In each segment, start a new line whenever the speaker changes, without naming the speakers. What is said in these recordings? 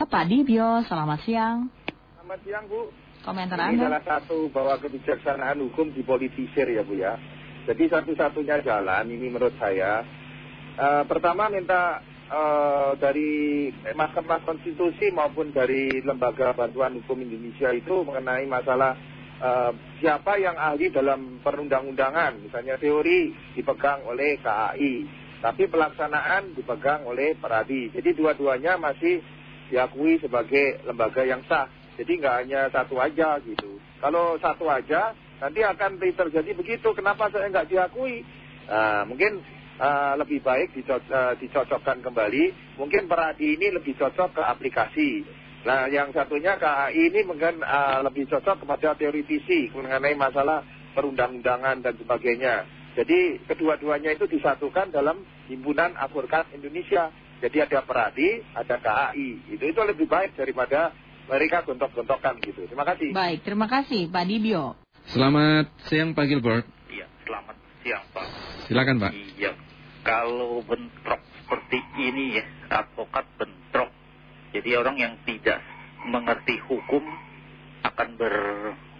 Pak Dibyo, selamat siang.
Selamat siang Bu.
Komentar
Ini
Anda.
salah satu bahwa kebijaksanaan hukum dipolitisir ya Bu ya. Jadi satu-satunya jalan ini menurut saya. eh, pertama minta eh, dari Mahkamah Konstitusi maupun dari Lembaga Bantuan Hukum Indonesia itu mengenai masalah eh, siapa yang ahli dalam perundang-undangan. Misalnya teori dipegang oleh KAI. Tapi pelaksanaan dipegang oleh Peradi. Jadi dua-duanya masih diakui sebagai lembaga yang sah. Jadi nggak hanya satu aja gitu. Kalau satu aja, nanti akan terjadi begitu. Kenapa saya nggak diakui? Nah, mungkin eh, lebih baik dico- eh, dicocokkan kembali. Mungkin peradi ini lebih cocok ke aplikasi. Nah, yang satunya KAI ini mungkin eh, lebih cocok kepada teoritisi mengenai masalah perundang-undangan dan sebagainya. Jadi kedua-duanya itu disatukan dalam himpunan advokat Indonesia. Jadi ada Peradi, ada KAI. Itu itu lebih baik daripada mereka gontok-gontokan gitu. Terima kasih.
Baik, terima kasih Pak Dibyo.
Selamat siang Pak Gilbert.
Iya, selamat siang Pak.
Silakan Pak.
Iya, kalau bentrok seperti ini ya, advokat bentrok. Jadi orang yang tidak mengerti hukum akan ber,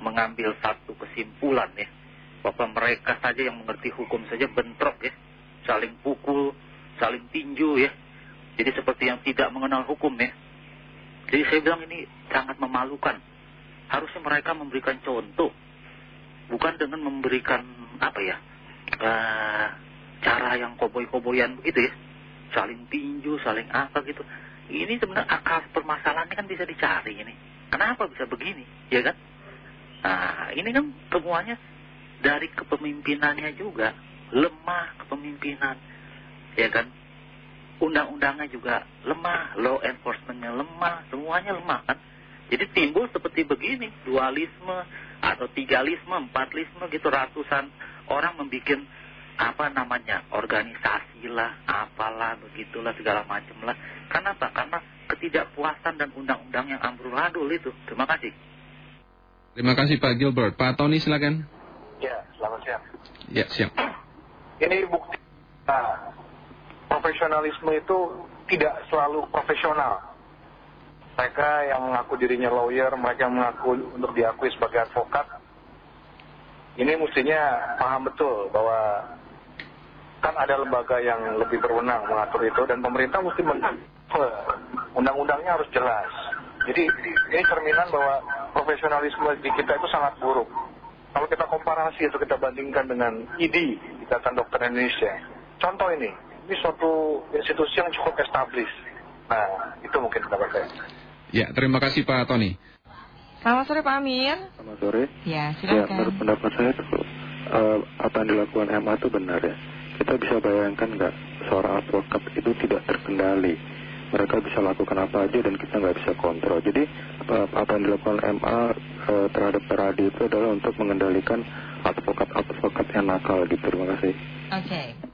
mengambil satu kesimpulan ya. Bahwa mereka saja yang mengerti hukum saja bentrok ya. Saling pukul, saling tinju ya. Jadi seperti yang tidak mengenal hukum ya. Jadi saya bilang ini sangat memalukan. Harusnya mereka memberikan contoh. Bukan dengan memberikan apa ya eh, cara yang koboi-koboyan begitu ya. Saling tinju saling apa gitu. Ini sebenarnya akal permasalahannya kan bisa dicari ini. Kenapa bisa begini ya kan? Nah ini kan semuanya dari kepemimpinannya juga. Lemah kepemimpinan ya kan undang-undangnya juga lemah law enforcementnya lemah semuanya lemah kan jadi timbul seperti begini dualisme atau tigalisme, empatlisme gitu ratusan orang membuat apa namanya organisasi lah, apalah begitulah segala macam lah. Karena apa? Karena ketidakpuasan dan undang-undang yang amburadul itu. Terima kasih.
Terima kasih Pak Gilbert. Pak Tony silakan.
Ya, selamat siang.
Ya, siang.
Ini bukti nah, profesionalisme itu tidak selalu profesional. Mereka yang mengaku dirinya lawyer, mereka yang mengaku untuk diakui sebagai advokat, ini mestinya paham betul bahwa kan ada lembaga yang lebih berwenang mengatur itu dan pemerintah mesti undang-undangnya harus jelas. Jadi ini cerminan bahwa profesionalisme di kita itu sangat buruk. Kalau kita komparasi atau kita bandingkan dengan ID, Ikatan Dokter Indonesia. Contoh ini, ini suatu institusi yang cukup established. Nah, itu mungkin pendapat saya.
Ya, terima kasih Pak Tony.
Selamat sore Pak Amir.
Selamat sore.
Ya,
Ya, menurut
silakan.
pendapat saya eh, apa yang dilakukan MA itu benar ya. Kita bisa bayangkan nggak seorang advokat itu tidak terkendali. Mereka bisa lakukan apa aja dan kita nggak bisa kontrol. Jadi apa, apa yang dilakukan MA eh, terhadap Peradi itu adalah untuk mengendalikan advokat-advokat yang nakal gitu. Terima kasih.
Oke.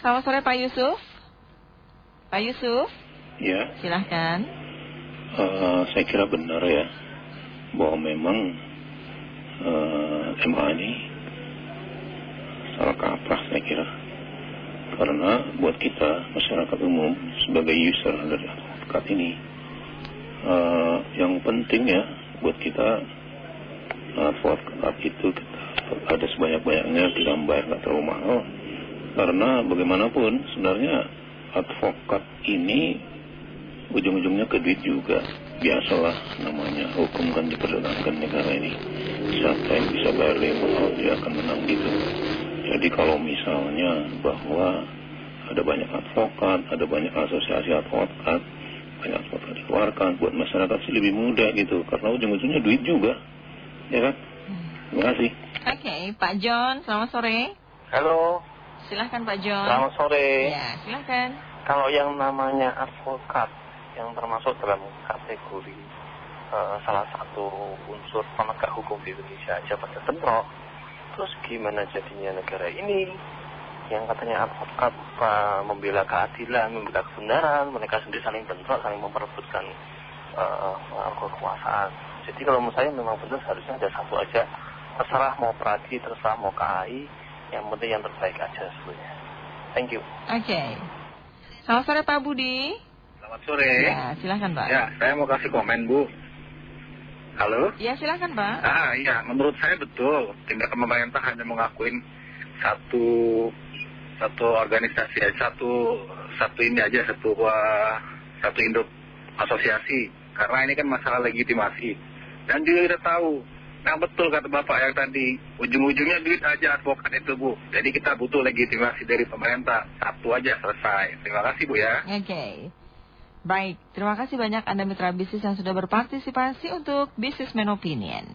Selamat sore Pak Yusuf. Pak Yusuf,
Ya,
silahkan.
eh, saya kira benar ya bahwa memang eh, MA ini salah kaprah saya kira. Karena buat kita masyarakat umum sebagai user dari advokat ini eh, yang penting ya buat kita advokat itu kita ada sebanyak-banyaknya tidak membayar nggak terlalu mahal karena bagaimanapun sebenarnya advokat ini ujung-ujungnya ke duit juga. Biasalah namanya hukum kan diperdagangkan negara ini. Siapa yang bisa bayar lebih mahal dia akan menang gitu. Jadi kalau misalnya bahwa ada banyak advokat ada banyak asosiasi advokat banyak advokat dikeluarkan buat masyarakat sih lebih mudah gitu. Karena ujung-ujungnya duit juga. Ya kan? Terima kasih.
Oke, Pak John, selamat sore.
Halo,
Silahkan Pak John.
selamat sore.
Ya, silahkan.
Kalau yang namanya advokat yang termasuk dalam kategori eh, salah satu unsur penegak hukum di Indonesia aja pada bentrok, terus gimana jadinya negara ini yang katanya advokat eh, membela keadilan, membela kebenaran, mereka sendiri saling bentrok, saling memperebutkan eh, kekuasaan. Jadi kalau menurut saya memang benar seharusnya ada satu aja, terserah mau peradi, terserah mau KAI, yang penting yang terbaik aja sebenarnya. Thank you.
Oke. Selamat sore Pak Budi.
Selamat sore.
Ya, silahkan Pak.
Ya, saya mau kasih komen Bu. Halo?
Ya, silahkan Pak.
Ah, iya, menurut saya betul. Tindakan pemerintah hanya mengakuin satu satu organisasi, eh, satu satu ini aja, satu uh, satu induk asosiasi. Karena ini kan masalah legitimasi. Dan juga kita tahu. Nah betul kata Bapak yang tadi, ujung-ujungnya duit aja advokat itu Bu. Jadi kita butuh legitimasi dari pemerintah. Satu aja selesai. Terima kasih Bu ya.
Oke. Baik, terima kasih banyak Anda mitra bisnis yang sudah berpartisipasi untuk Businessman Opinion.